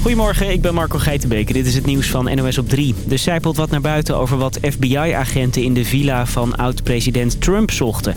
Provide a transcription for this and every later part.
Goedemorgen, ik ben Marco Geitenbeek. Dit is het nieuws van NOS op 3. Er zijpelt wat naar buiten over wat FBI-agenten in de villa van oud-president Trump zochten.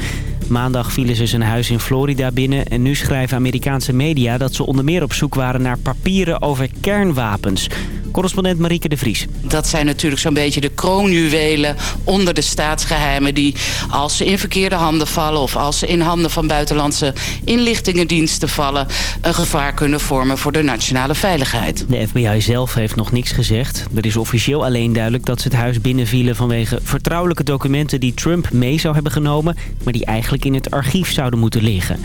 Maandag vielen ze zijn huis in Florida binnen en nu schrijven Amerikaanse media dat ze onder meer op zoek waren naar papieren over kernwapens. Correspondent Marieke de Vries. Dat zijn natuurlijk zo'n beetje de kroonjuwelen onder de staatsgeheimen... die als ze in verkeerde handen vallen... of als ze in handen van buitenlandse inlichtingendiensten vallen... een gevaar kunnen vormen voor de nationale veiligheid. De FBI zelf heeft nog niks gezegd. Er is officieel alleen duidelijk dat ze het huis binnenvielen... vanwege vertrouwelijke documenten die Trump mee zou hebben genomen... maar die eigenlijk in het archief zouden moeten liggen.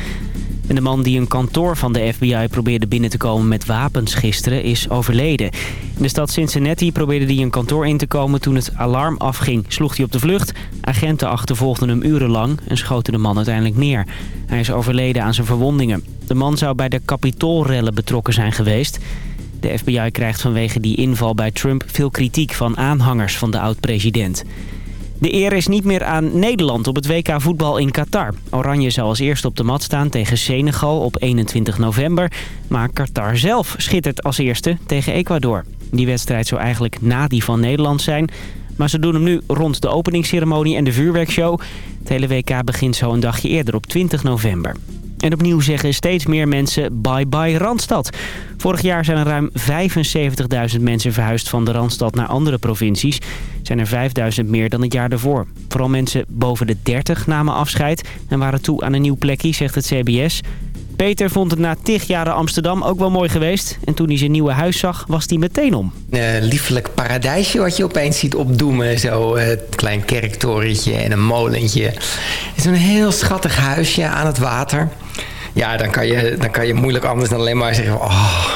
En de man die een kantoor van de FBI probeerde binnen te komen met wapens gisteren is overleden. In de stad Cincinnati probeerde hij een kantoor in te komen. Toen het alarm afging sloeg hij op de vlucht. Agenten achtervolgden hem urenlang en schoten de man uiteindelijk neer. Hij is overleden aan zijn verwondingen. De man zou bij de Capitoolrellen betrokken zijn geweest. De FBI krijgt vanwege die inval bij Trump veel kritiek van aanhangers van de oud-president. De eer is niet meer aan Nederland op het WK voetbal in Qatar. Oranje zou als eerste op de mat staan tegen Senegal op 21 november. Maar Qatar zelf schittert als eerste tegen Ecuador. Die wedstrijd zou eigenlijk na die van Nederland zijn. Maar ze doen hem nu rond de openingsceremonie en de vuurwerkshow. Het hele WK begint zo een dagje eerder op 20 november. En opnieuw zeggen steeds meer mensen bye-bye Randstad. Vorig jaar zijn er ruim 75.000 mensen verhuisd van de Randstad naar andere provincies. Zijn er 5.000 meer dan het jaar daarvoor. Vooral mensen boven de 30 namen afscheid en waren toe aan een nieuw plekje, zegt het CBS. Peter vond het na tig jaren Amsterdam ook wel mooi geweest. En toen hij zijn nieuwe huis zag, was hij meteen om. Een liefelijk paradijsje wat je opeens ziet opdoemen. Zo een klein kerktorentje en een molentje. Het is een heel schattig huisje aan het water. Ja, dan kan je, dan kan je moeilijk anders dan alleen maar zeggen... Oh,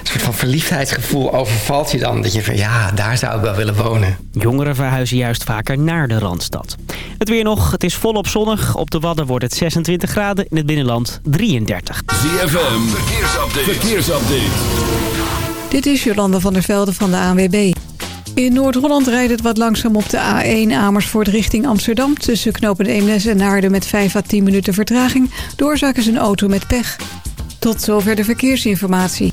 een soort van verliefdheidsgevoel overvalt je dan. Dat je van ja, daar zou ik wel willen wonen. Jongeren verhuizen juist vaker naar de Randstad. Het weer nog, het is volop zonnig. Op de Wadden wordt het 26 graden, in het binnenland 33. ZFM, verkeersupdate. verkeersupdate. Dit is Jolanda van der Velde van de ANWB. In Noord-Holland rijdt het wat langzaam op de A1 Amersfoort richting Amsterdam... tussen knopen Eemnes en Naarden met 5 à 10 minuten vertraging. Doorzaken ze een auto met pech. Tot zover de verkeersinformatie.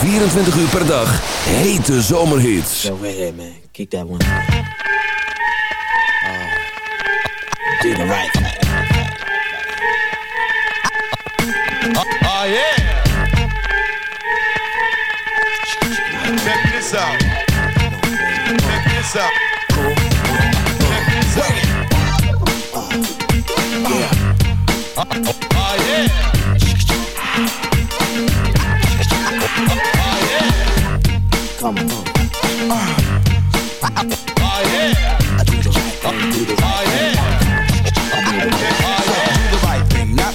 24 uur per dag. Hete zomerhits. Yo, right here, man. Kick that one. Uh, do the right thing. Uh, oh, yeah. Check this out. Oh, yeah. I do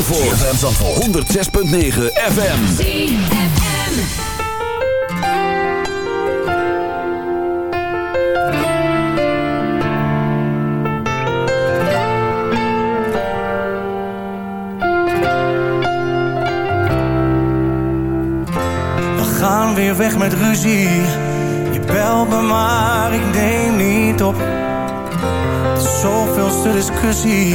Zandvoort. ZFM Zandvoort. 106.9 FM. ZFM. We gaan weer weg met ruzie. Je belt me maar, ik neem niet op. De zoveelste discussie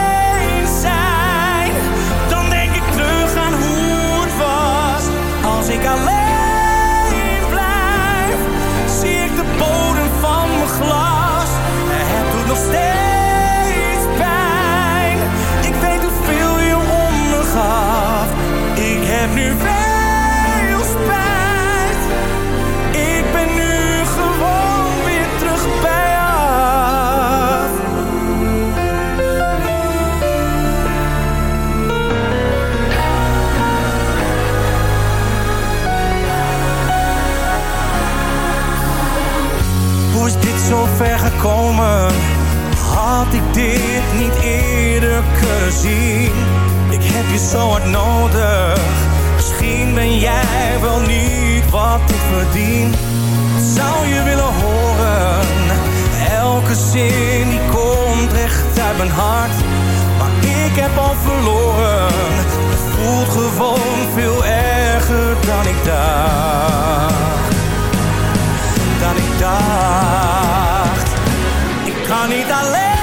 had ik dit niet eerder gezien. Ik heb je zo hard nodig. Misschien ben jij wel niet wat ik verdien. Wat zou je willen horen? Elke zin die komt recht uit mijn hart. Maar ik heb al verloren. Het voelt gewoon veel erger dan ik dacht. Dan ik dacht. Ik kan niet alleen.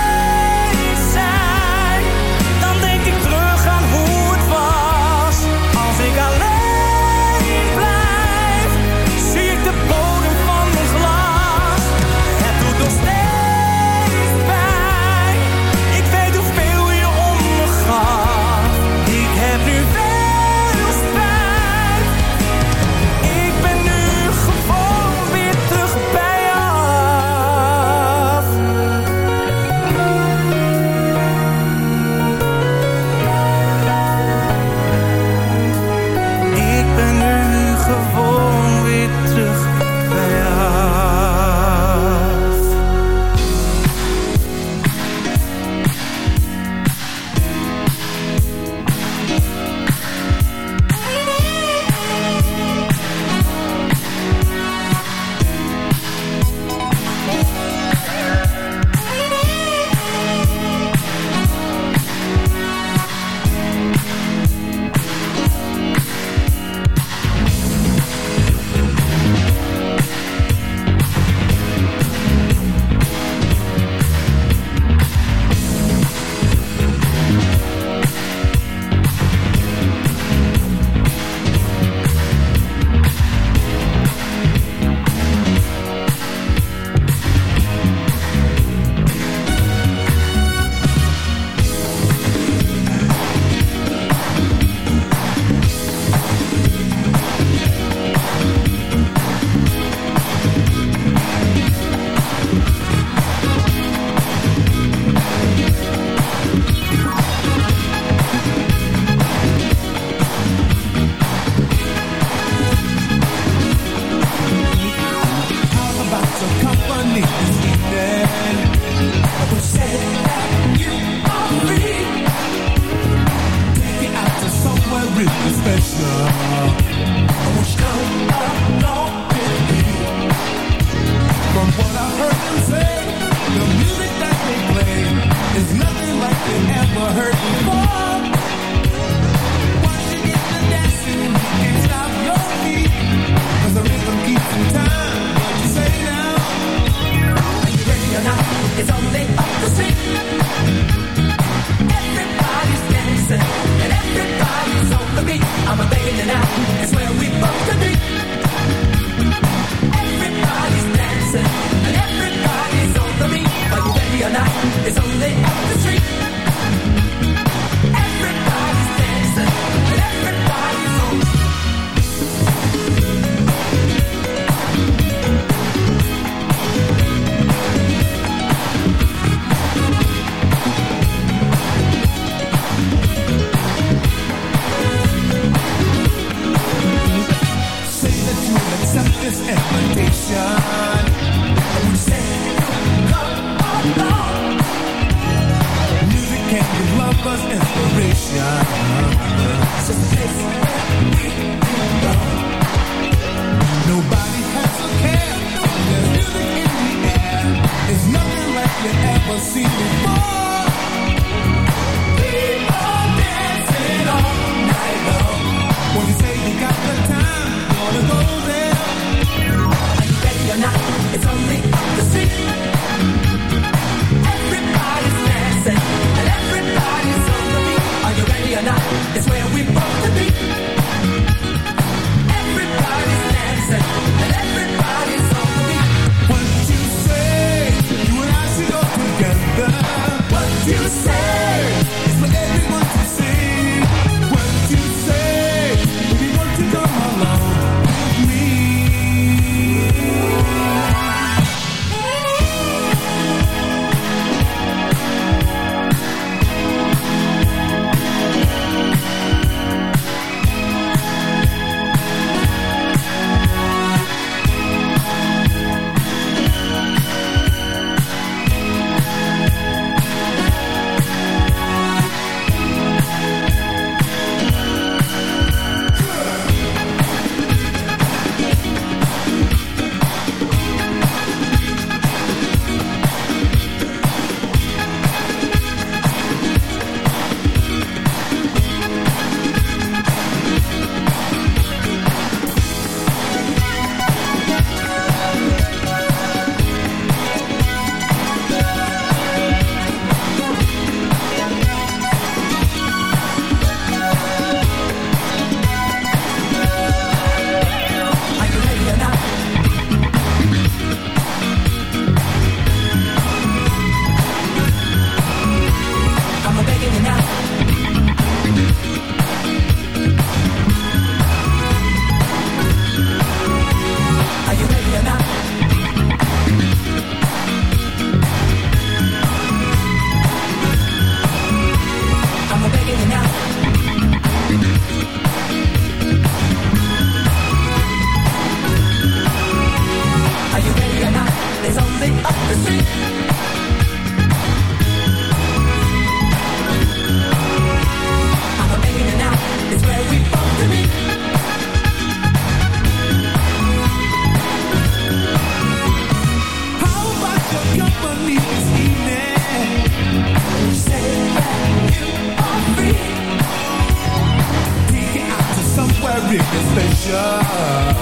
biggest station.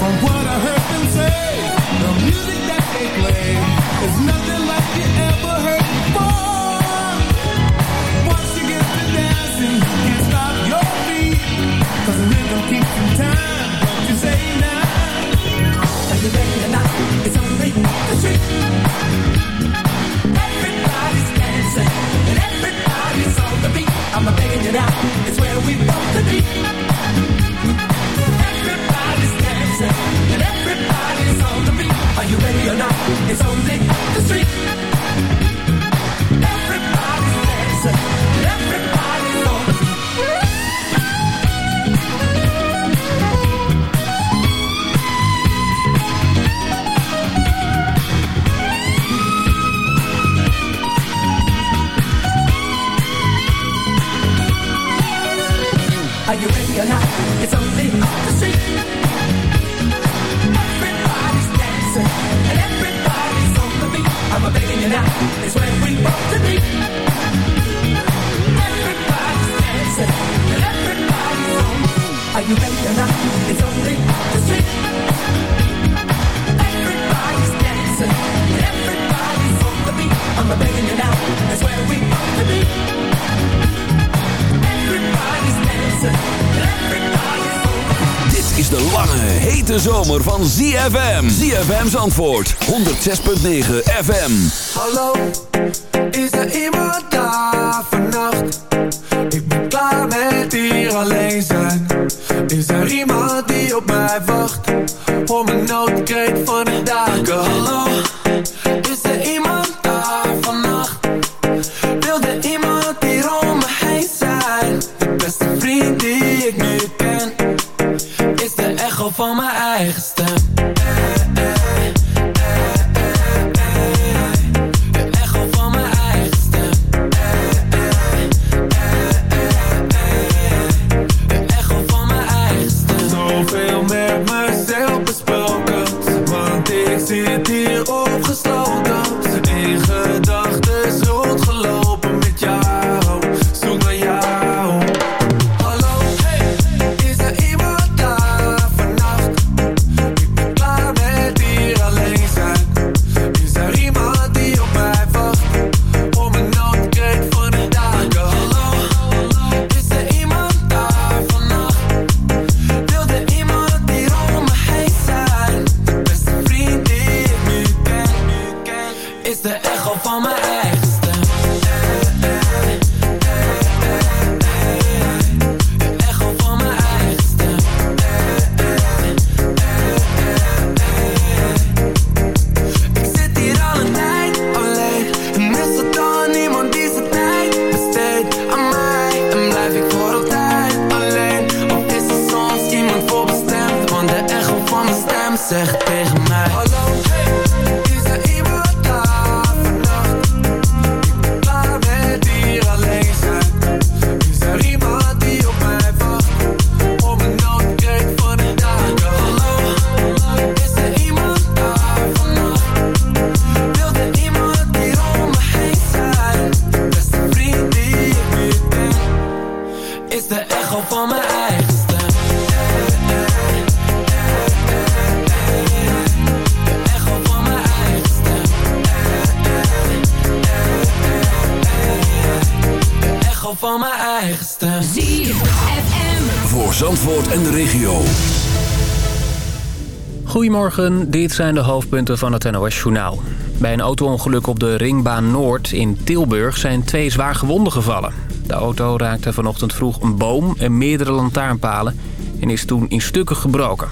From what I heard them say, the music that they play is nothing. Van ZFM. ZFM's antwoord, 106.9 FM. Hallo, is er iemand daar vannacht? Ik ben klaar met hier alleen zijn. Is er iemand die op mij wacht? Voor mijn noodkreet van de dagen. Hallo, van mijn eigen stem De echo van mijn eigen stem De echo van mijn eigen stem ZFM. Voor Zandvoort en de regio. Goedemorgen, dit zijn de hoofdpunten van het NOS-journaal. Bij een auto-ongeluk op de Ringbaan Noord in Tilburg zijn twee zwaar gewonden gevallen. De auto raakte vanochtend vroeg een boom en meerdere lantaarnpalen en is toen in stukken gebroken.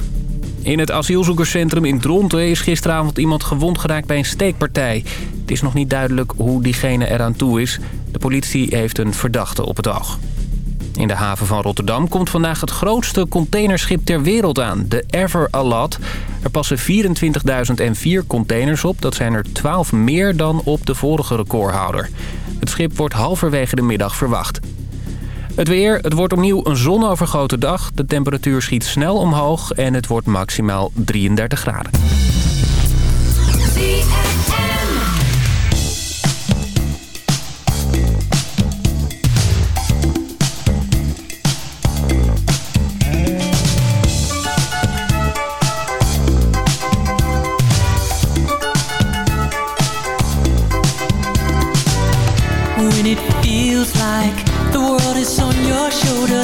In het asielzoekerscentrum in Dronten is gisteravond iemand gewond geraakt bij een steekpartij. Het is nog niet duidelijk hoe diegene eraan toe is. De politie heeft een verdachte op het oog. In de haven van Rotterdam komt vandaag het grootste containerschip ter wereld aan, de Ever Alat. Er passen 24.004 containers op, dat zijn er 12 meer dan op de vorige recordhouder. Het schip wordt halverwege de middag verwacht. Het weer, het wordt opnieuw een zonovergoten dag. De temperatuur schiet snel omhoog en het wordt maximaal 33 graden.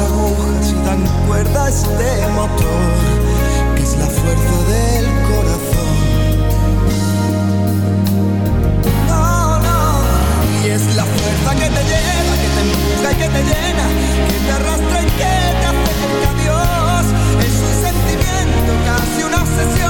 agujas y dan cuerda a este motor que es la fuerza del corazón. Oh, no. Y es la fuerza que te lleva, que te empuja y que te llena, que te arrastra y que te hace a Dios. Es un sentimiento, casi una obsesión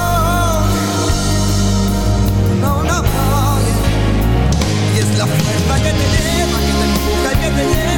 every day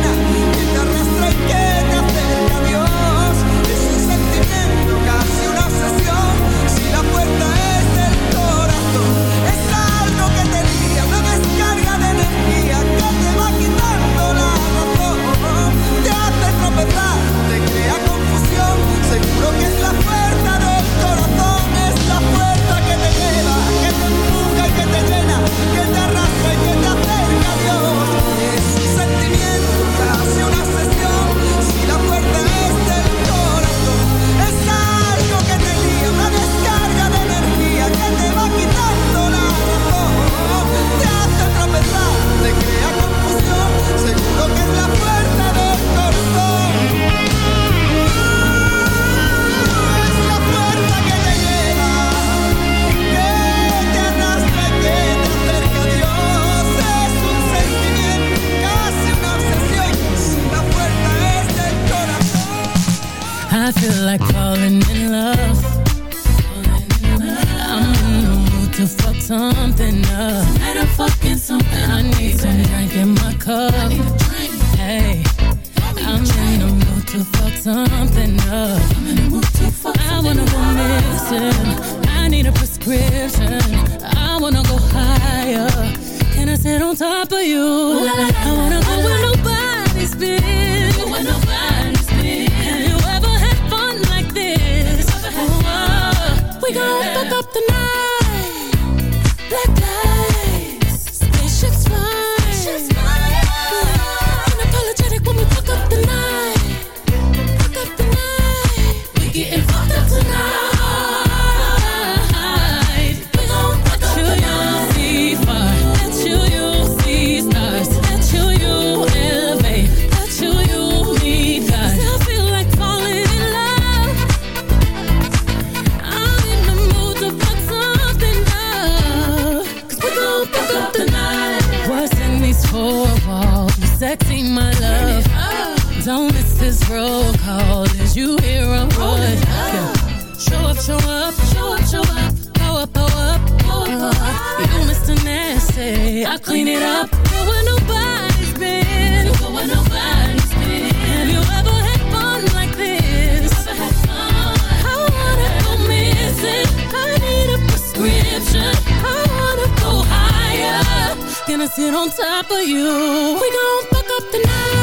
I clean it up. Go where nobody's been. Go where nobody's been. Have you ever had fun like this? Had Fun? I wanna go missing. I need a prescription. I wanna go higher. Gonna sit on top of you. We gon' fuck up the night.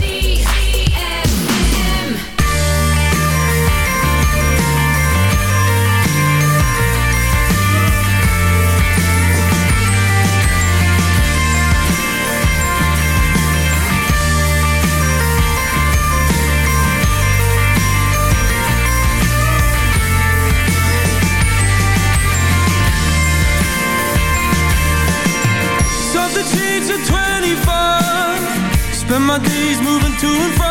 Spend my days moving to and from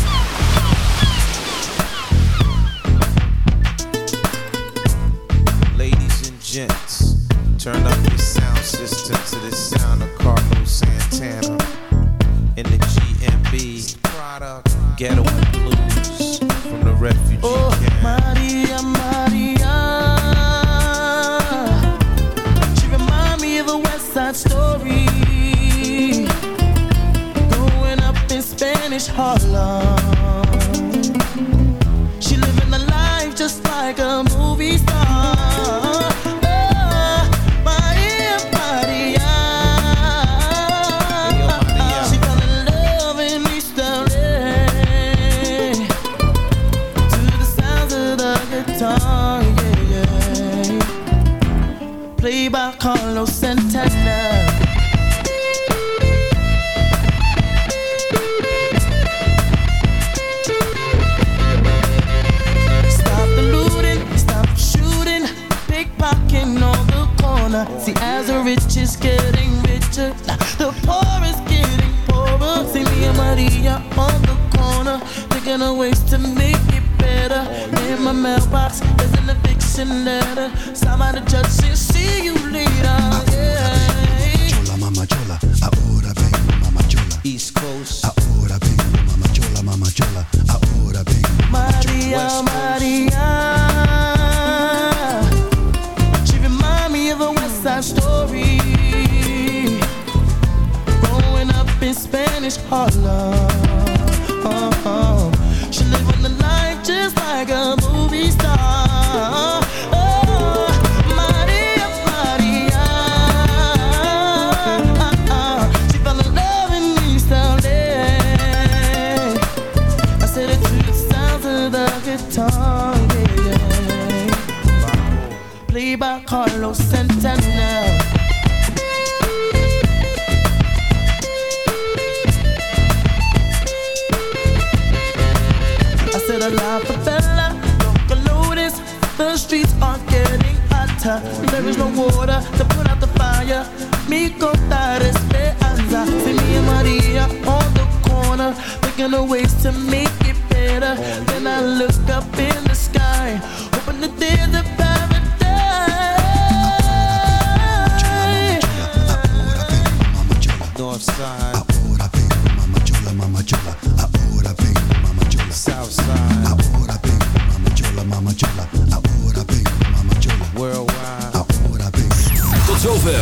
Ladies thinking of ways to make it better. In my mailbox, there's an eviction letter. Somebody judge says, see you later. Yeah. Chola, mama chola, ahora vengo, mama chola. East Coast. Ahora vengo, mama chola, mama chola. Ahora vengo. Maria, Maria. She remind me of a West Side Story. Growing up in Spanish Harlem. Carlos. I said a la favela, local lotus. The streets are getting hotter. There is no water to put out the fire. Mi contar esperanza. See me and Maria on the corner, thinking of ways to make it better. Then I look up in